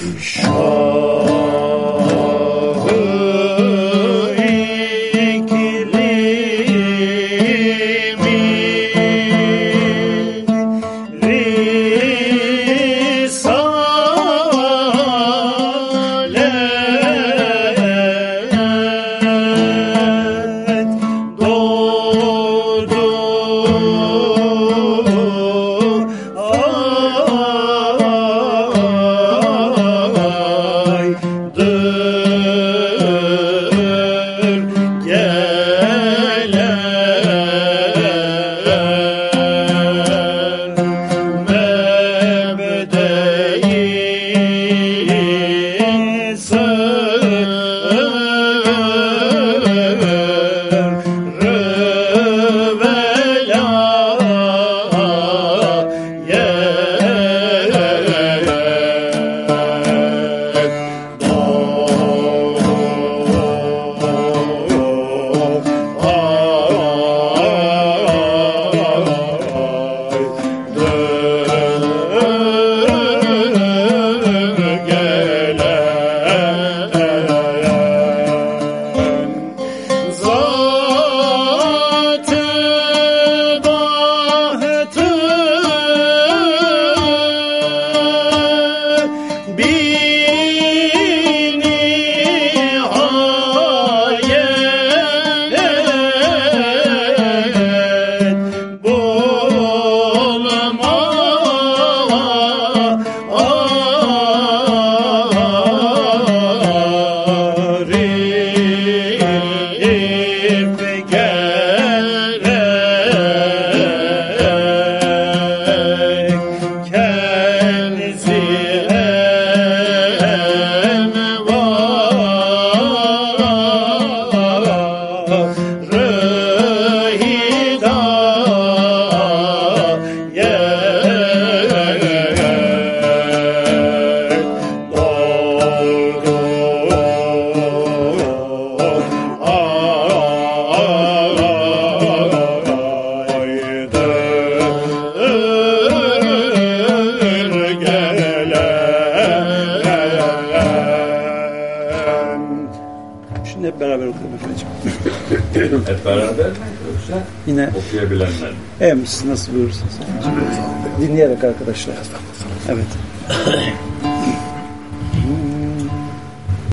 show. Yes, sir. Şimdi hep beraber okuyalım efendim. hep beraber mi yoksa Yine, okuyabilenler mi? Evet, siz nasıl buyurursunuz? Dinleyerek arkadaşlar. Evet.